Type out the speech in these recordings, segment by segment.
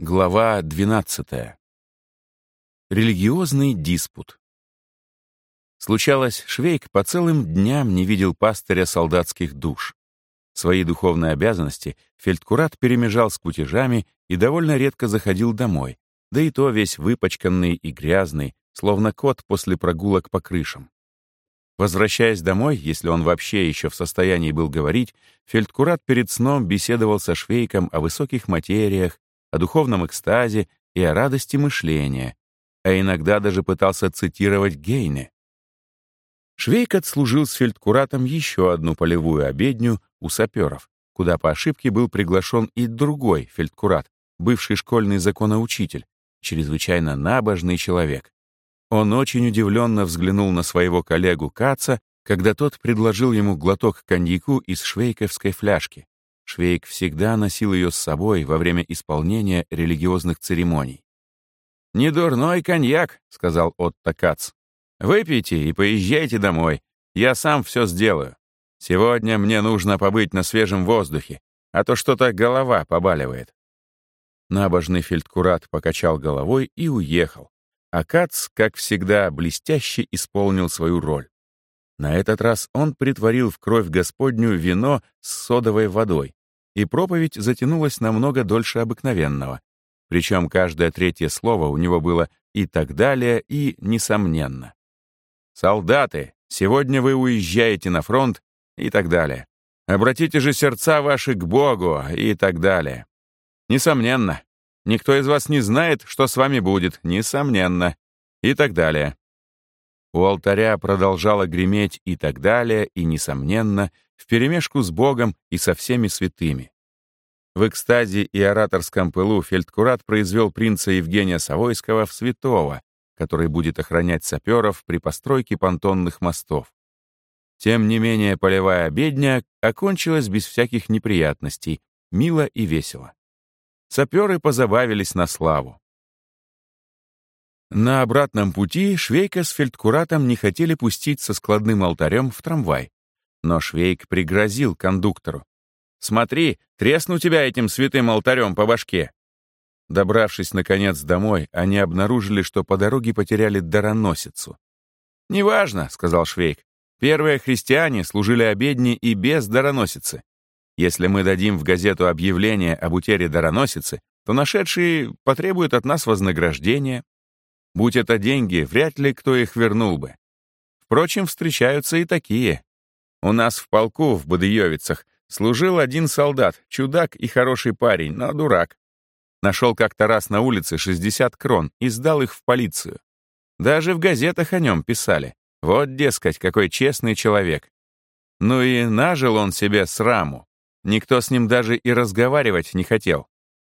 Глава 12. Религиозный диспут. Случалось, Швейк по целым дням не видел пастыря солдатских душ. Свои духовные обязанности фельдкурат перемежал с кутежами и довольно редко заходил домой, да и то весь выпачканный и грязный, словно кот после прогулок по крышам. Возвращаясь домой, если он вообще еще в состоянии был говорить, фельдкурат перед сном беседовал со Швейком о высоких материях, о духовном экстазе и о радости мышления, а иногда даже пытался цитировать Гейне. Швейк отслужил с фельдкуратом еще одну полевую обедню у саперов, куда по ошибке был приглашен и другой фельдкурат, бывший школьный законоучитель, чрезвычайно набожный человек. Он очень удивленно взглянул на своего коллегу Каца, когда тот предложил ему глоток коньяку из швейковской фляжки. Швейк всегда носил ее с собой во время исполнения религиозных церемоний. «Не дурной коньяк», — сказал Отто Кац. «Выпейте и поезжайте домой. Я сам все сделаю. Сегодня мне нужно побыть на свежем воздухе, а то что-то голова побаливает». Набожный фельдкурат покачал головой и уехал, а Кац, как всегда, блестяще исполнил свою роль. На этот раз он притворил в кровь Господню вино с содовой водой, и проповедь затянулась намного дольше обыкновенного. Причем каждое третье слово у него было и так далее, и несомненно. «Солдаты, сегодня вы уезжаете на фронт» и так далее. «Обратите же сердца ваши к Богу» и так далее. Несомненно. Никто из вас не знает, что с вами будет, несомненно. И так далее. У алтаря продолжало греметь и так далее, и, несомненно, вперемешку с Богом и со всеми святыми. В экстазе и ораторском пылу фельдкурат произвел принца Евгения Савойского в святого, который будет охранять саперов при постройке понтонных мостов. Тем не менее, полевая обедня окончилась без всяких неприятностей, мило и весело. Саперы позабавились на славу. На обратном пути Швейка с фельдкуратом не хотели пустить со складным алтарем в трамвай. Но Швейк пригрозил кондуктору. «Смотри, тресну тебя этим святым алтарем по башке!» Добравшись, наконец, домой, они обнаружили, что по дороге потеряли дароносицу. «Неважно», — сказал Швейк. «Первые христиане служили обедни и без дароносицы. Если мы дадим в газету объявление об утере дароносицы, то нашедшие потребуют от нас вознаграждения, Будь это деньги, вряд ли кто их вернул бы. Впрочем, встречаются и такие. У нас в полку в Бадыевицах служил один солдат, чудак и хороший парень, но дурак. Нашел как-то раз на улице 60 крон и сдал их в полицию. Даже в газетах о нем писали. Вот, дескать, какой честный человек. Ну и нажил он себе сраму. Никто с ним даже и разговаривать не хотел.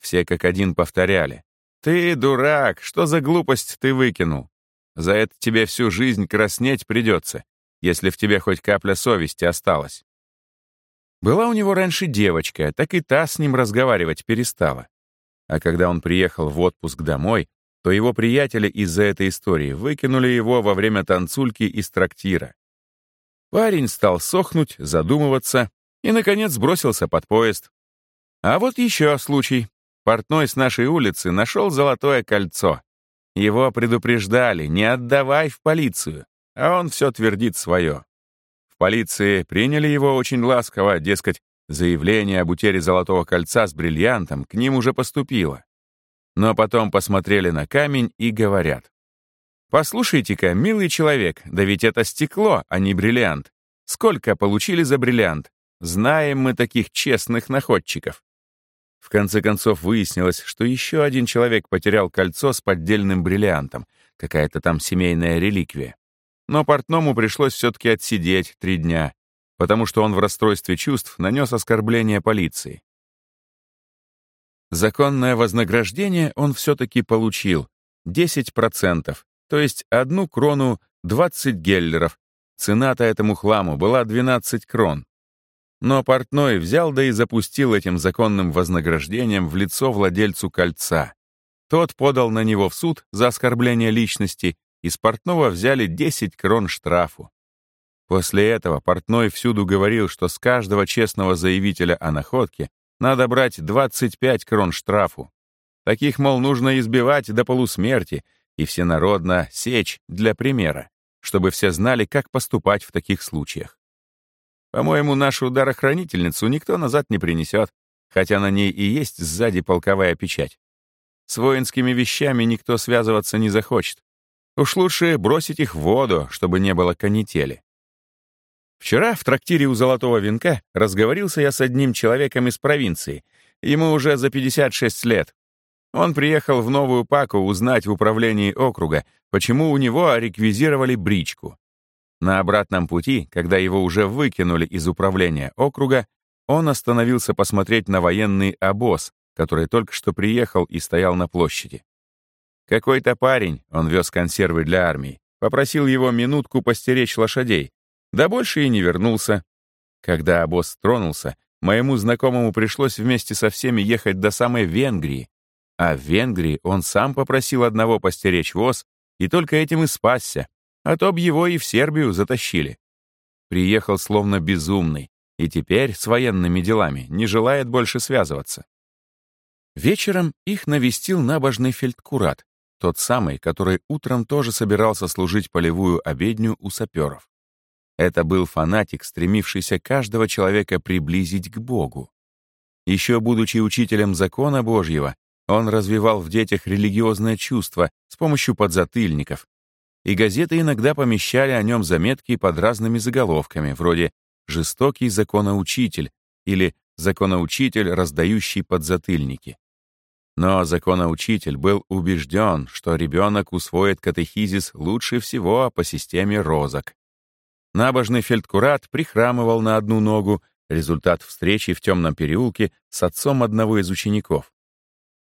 Все как один повторяли. «Ты дурак! Что за глупость ты выкинул? За это тебе всю жизнь краснеть придется, если в тебе хоть капля совести осталась». Была у него раньше девочка, так и та с ним разговаривать перестала. А когда он приехал в отпуск домой, то его приятели из-за этой истории выкинули его во время танцульки из трактира. Парень стал сохнуть, задумываться и, наконец, бросился под поезд. А вот еще случай. Портной с нашей улицы нашел золотое кольцо. Его предупреждали, не отдавай в полицию, а он все твердит свое. В полиции приняли его очень ласково, дескать, заявление об утере золотого кольца с бриллиантом к ним уже поступило. Но потом посмотрели на камень и говорят. «Послушайте-ка, милый человек, да ведь это стекло, а не бриллиант. Сколько получили за бриллиант? Знаем мы таких честных находчиков. В конце концов выяснилось, что еще один человек потерял кольцо с поддельным бриллиантом, какая-то там семейная реликвия. Но портному пришлось все-таки отсидеть три дня, потому что он в расстройстве чувств нанес оскорбление полиции. Законное вознаграждение он все-таки получил — 10%, то есть одну крону 20 геллеров. Цена-то этому хламу была 12 крон. Но портной взял да и запустил этим законным вознаграждением в лицо владельцу кольца. Тот подал на него в суд за оскорбление личности, и с портного взяли 10 крон штрафу. После этого портной всюду говорил, что с каждого честного заявителя о находке надо брать 25 крон штрафу. Таких, мол, нужно избивать до полусмерти и всенародно сечь для примера, чтобы все знали, как поступать в таких случаях. По-моему, нашу дарохранительницу никто назад не принесет, хотя на ней и есть сзади полковая печать. С воинскими вещами никто связываться не захочет. Уж лучше бросить их в воду, чтобы не было канители. Вчера в трактире у Золотого Венка разговорился я с одним человеком из провинции. Ему уже за 56 лет. Он приехал в Новую Паку узнать в управлении округа, почему у него реквизировали бричку. На обратном пути, когда его уже выкинули из управления округа, он остановился посмотреть на военный обоз, который только что приехал и стоял на площади. Какой-то парень, он вез консервы для армии, попросил его минутку постеречь лошадей, да больше и не вернулся. Когда обоз тронулся, моему знакомому пришлось вместе со всеми ехать до самой Венгрии, а в Венгрии он сам попросил одного постеречь воз и только этим и спасся, а то б его и в Сербию затащили. Приехал словно безумный, и теперь с военными делами не желает больше связываться. Вечером их навестил набожный фельдкурат, тот самый, который утром тоже собирался служить полевую обедню у саперов. Это был фанатик, стремившийся каждого человека приблизить к Богу. Еще будучи учителем закона Божьего, он развивал в детях религиозное чувство с помощью подзатыльников, и газеты иногда помещали о нем заметки под разными заголовками, вроде «Жестокий законоучитель» или «Законоучитель, раздающий подзатыльники». Но законоучитель был убежден, что ребенок усвоит катехизис лучше всего по системе розок. Набожный фельдкурат прихрамывал на одну ногу, результат встречи в темном переулке с отцом одного из учеников.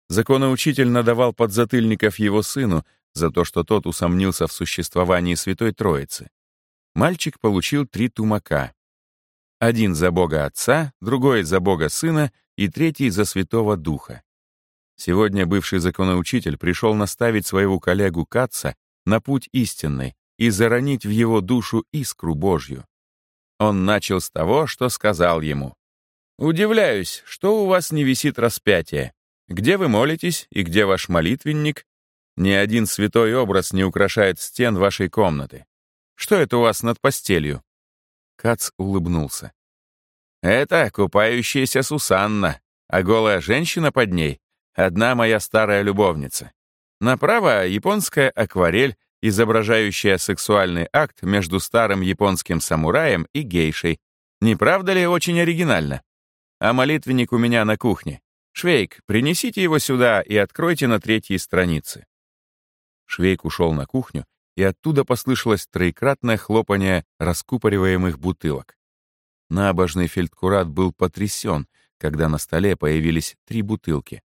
Законоучитель надавал подзатыльников его сыну, за то, что тот усомнился в существовании Святой Троицы. Мальчик получил три тумака. Один за Бога Отца, другой за Бога Сына и третий за Святого Духа. Сегодня бывший законоучитель пришел наставить своего коллегу Каца на путь истинный и заронить в его душу искру Божью. Он начал с того, что сказал ему. «Удивляюсь, что у вас не висит распятие. Где вы молитесь и где ваш молитвенник, ни один святой образ не украшает стен вашей комнаты. Что это у вас над постелью?» Кац улыбнулся. «Это купающаяся Сусанна, а голая женщина под ней — одна моя старая любовница. Направо — японская акварель, изображающая сексуальный акт между старым японским самураем и гейшей. Не правда ли очень оригинально? А молитвенник у меня на кухне. Швейк, принесите его сюда и откройте на третьей странице. Швейк ушел на кухню, и оттуда послышалось троекратное хлопание раскупориваемых бутылок. Набожный фельдкурат был потрясен, когда на столе появились три бутылки.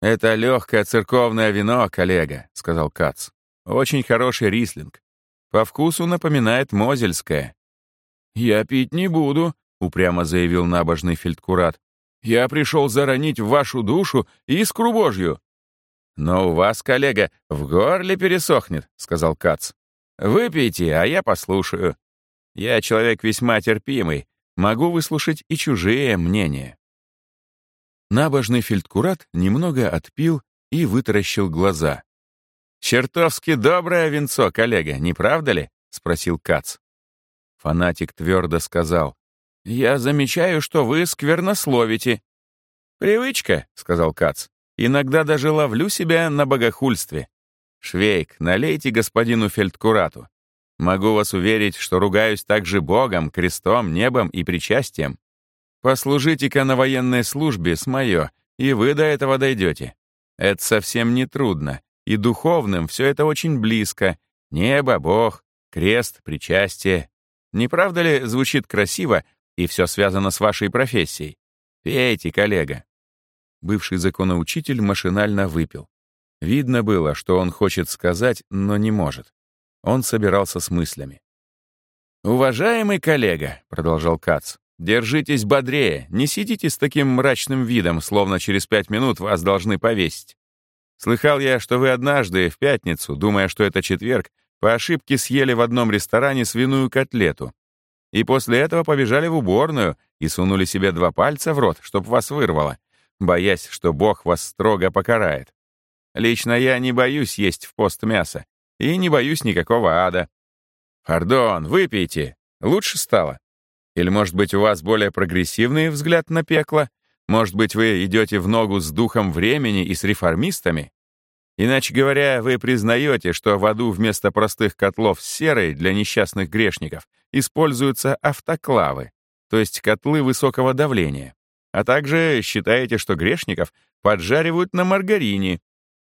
«Это легкое церковное вино, коллега», — сказал Кац. «Очень хороший рислинг. По вкусу напоминает мозельское». «Я пить не буду», — упрямо заявил набожный фельдкурат. «Я пришел заронить в вашу душу искру Божью. «Но у вас, коллега, в горле пересохнет», — сказал Кац. «Выпейте, а я послушаю. Я человек весьма терпимый, могу выслушать и чужие мнения». Набожный фельдкурат немного отпил и вытаращил глаза. «Чертовски доброе венцо, коллега, не правда ли?» — спросил Кац. Фанатик твердо сказал. «Я замечаю, что вы сквернословите». «Привычка», — сказал Кац. Иногда даже ловлю себя на богохульстве. Швейк, налейте господину фельдкурату. Могу вас уверить, что ругаюсь также Богом, крестом, небом и причастием. Послужите-ка на военной службе с моё, и вы до этого дойдете. Это совсем не трудно, и духовным все это очень близко. Небо, Бог, крест, причастие. Не правда ли звучит красиво, и все связано с вашей профессией? Пейте, коллега. Бывший законоучитель машинально выпил. Видно было, что он хочет сказать, но не может. Он собирался с мыслями. «Уважаемый коллега», — продолжал Кац, — «держитесь бодрее, не сидите с таким мрачным видом, словно через пять минут вас должны повесить. Слыхал я, что вы однажды, в пятницу, думая, что это четверг, по ошибке съели в одном ресторане свиную котлету. И после этого побежали в уборную и сунули себе два пальца в рот, чтоб вас вырвало боясь, что Бог вас строго покарает. Лично я не боюсь есть в пост мясо. И не боюсь никакого ада. Пардон, выпейте. Лучше стало. Или, может быть, у вас более прогрессивный взгляд на пекло? Может быть, вы идете в ногу с духом времени и с реформистами? Иначе говоря, вы признаете, что в аду вместо простых котлов с серой для несчастных грешников используются автоклавы, то есть котлы высокого давления. А также считаете, что грешников поджаривают на маргарине,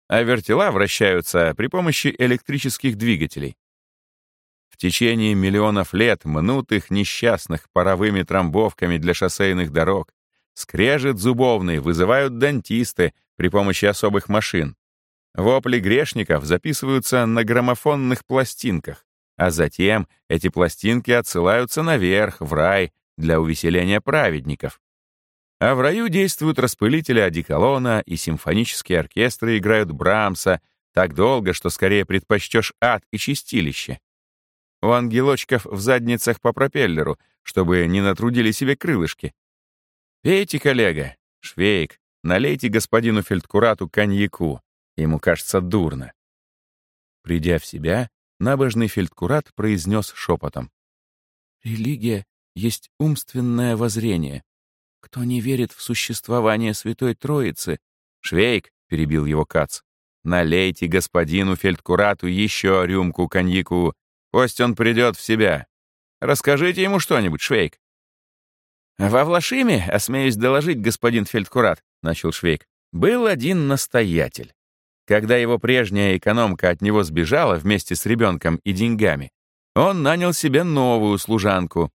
а вертела вращаются при помощи электрических двигателей. В течение миллионов лет мнутых несчастных паровыми трамбовками для шоссейных дорог скрежет зубовный вызывают дантисты при помощи особых машин. Вопли грешников записываются на граммофонных пластинках, а затем эти пластинки отсылаются наверх, в рай, для увеселения праведников. А в раю действуют распылители одеколона, и симфонические оркестры играют Брамса так долго, что скорее предпочтешь ад и чистилище. У ангелочков в задницах по пропеллеру, чтобы не натрудили себе крылышки. Пейте, коллега, Швейк, налейте господину фельдкурату коньяку. Ему кажется дурно. Придя в себя, набожный фельдкурат произнес шепотом. «Религия есть умственное воззрение. Кто не верит в существование Святой Троицы, Швейк, — перебил его Кац, — налейте господину фельдкурату еще рюмку коньяку, пусть он придет в себя. Расскажите ему что-нибудь, Швейк. «Во Влашиме, осмеюсь доложить, господин фельдкурат», — начал Швейк, — «был один настоятель. Когда его прежняя экономка от него сбежала вместе с ребенком и деньгами, он нанял себе новую служанку,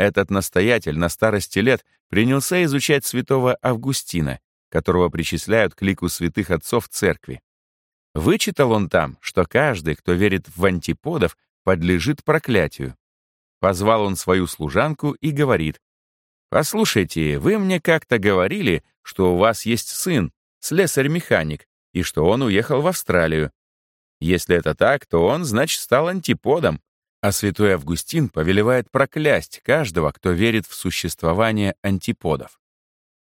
этот настоятель на старости лет принялся изучать святого Августина, которого причисляют к лику святых отцов церкви. Вычитал он там, что каждый, кто верит в антиподов, подлежит проклятию. Позвал он свою служанку и говорит, «Послушайте, вы мне как-то говорили, что у вас есть сын, слесарь-механик, и что он уехал в Австралию. Если это так, то он, значит, стал антиподом, а святой Августин повелевает проклясть каждого, кто верит в существование антиподов.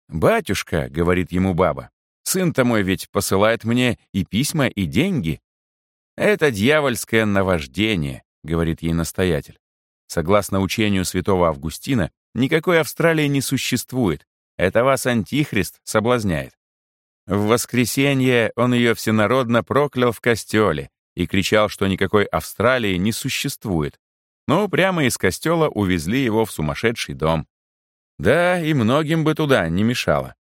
«Батюшка», — говорит ему баба, — «сын-то мой ведь посылает мне и письма, и деньги». «Это дьявольское наваждение», — говорит ей настоятель. Согласно учению святого Августина, никакой Австралии не существует. Это вас Антихрист соблазняет. В воскресенье он ее всенародно проклял в костеле, и кричал, что никакой Австралии не существует. Но прямо из костела увезли его в сумасшедший дом. Да, и многим бы туда не мешало.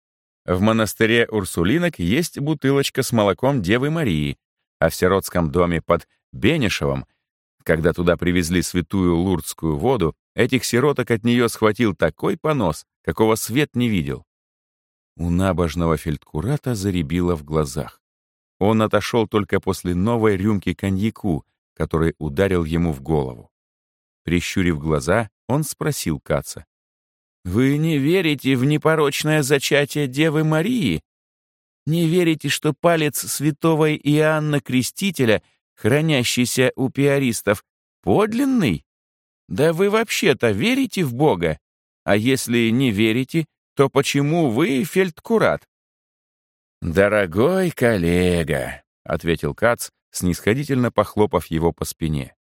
В монастыре Урсулинок есть бутылочка с молоком Девы Марии, а в сиротском доме под Бенешевым, когда туда привезли святую лурдскую воду, этих сироток от нее схватил такой понос, какого свет не видел. У набожного фельдкурата заребило в глазах. Он отошел только после новой рюмки коньяку, который ударил ему в голову. Прищурив глаза, он спросил Каца. «Вы не верите в непорочное зачатие Девы Марии? Не верите, что палец святого Иоанна Крестителя, хранящийся у пиаристов, подлинный? Да вы вообще-то верите в Бога? А если не верите, то почему вы фельдкурат? «Дорогой коллега», — ответил Кац, снисходительно похлопав его по спине,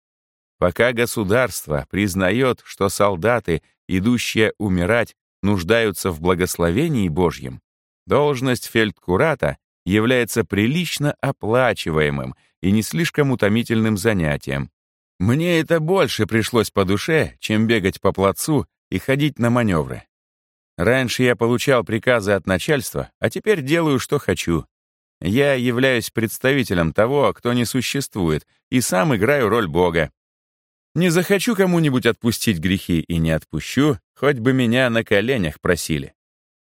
«пока государство признает, что солдаты, идущие умирать, нуждаются в благословении Божьем, должность фельдкурата является прилично оплачиваемым и не слишком утомительным занятием. Мне это больше пришлось по душе, чем бегать по плацу и ходить на маневры. Раньше я получал приказы от начальства, а теперь делаю, что хочу. Я являюсь представителем того, кто не существует, и сам играю роль Бога. Не захочу кому-нибудь отпустить грехи и не отпущу, хоть бы меня на коленях просили.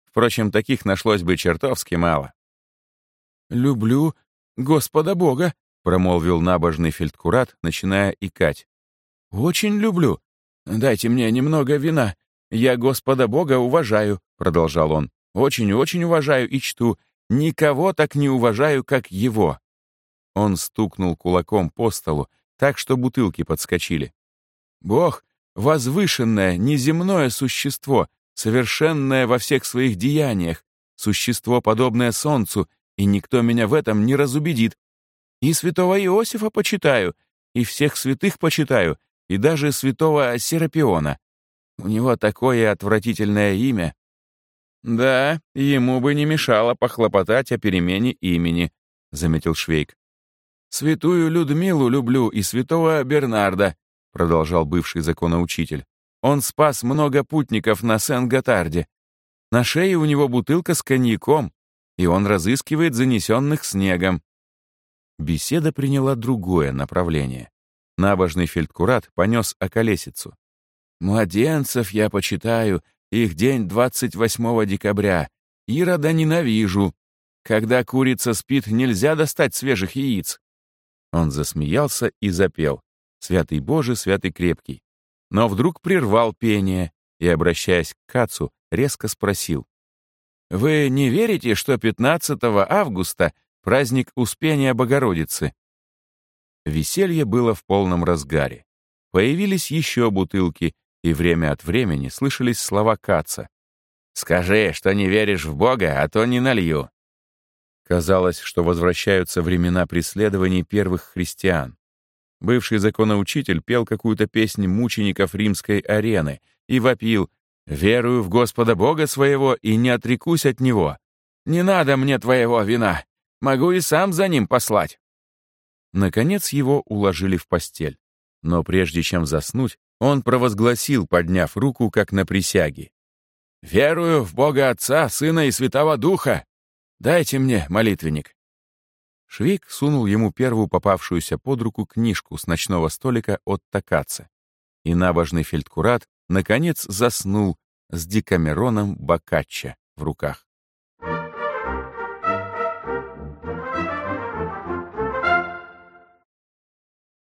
Впрочем, таких нашлось бы чертовски мало. «Люблю Господа Бога», — промолвил набожный фельдкурат, начиная икать. «Очень люблю. Дайте мне немного вина. «Я Господа Бога уважаю», — продолжал он. «Очень-очень уважаю и чту. Никого так не уважаю, как его». Он стукнул кулаком по столу, так что бутылки подскочили. «Бог — возвышенное, неземное существо, совершенное во всех своих деяниях, существо, подобное солнцу и никто меня в этом не разубедит. И святого Иосифа почитаю, и всех святых почитаю, и даже святого Серапиона. У него такое отвратительное имя. Да, ему бы не мешало похлопотать о перемене имени, заметил Швейк. Святую Людмилу люблю и святого Бернарда, продолжал бывший законоучитель. Он спас много путников на Сен-Готарде. На шее у него бутылка с коньяком, и он разыскивает занесенных снегом. Беседа приняла другое направление. Набожный фельдкурат понес околесицу. «Младенцев я почитаю, их день 28 декабря. Ирода ненавижу. Когда курица спит, нельзя достать свежих яиц». Он засмеялся и запел. «Святый Боже, святый крепкий». Но вдруг прервал пение и, обращаясь к Кацу, резко спросил. «Вы не верите, что 15 августа праздник Успения Богородицы?» Веселье было в полном разгаре. Появились еще бутылки, и время от времени слышались слова Каца. «Скажи, что не веришь в Бога, а то не налью». Казалось, что возвращаются времена преследований первых христиан. Бывший законоучитель пел какую-то песнь мучеников римской арены и вопил «Верую в Господа Бога своего и не отрекусь от Него. Не надо мне твоего вина, могу и сам за ним послать». Наконец его уложили в постель. Но прежде чем заснуть, он провозгласил, подняв руку, как на присяге. «Верую в Бога Отца, Сына и Святого Духа. Дайте мне молитвенник». Швейк сунул ему первую попавшуюся под руку книжку с ночного столика от Такаца. И набожный фельдкурат, наконец, заснул с Декамероном Бокаччо в руках.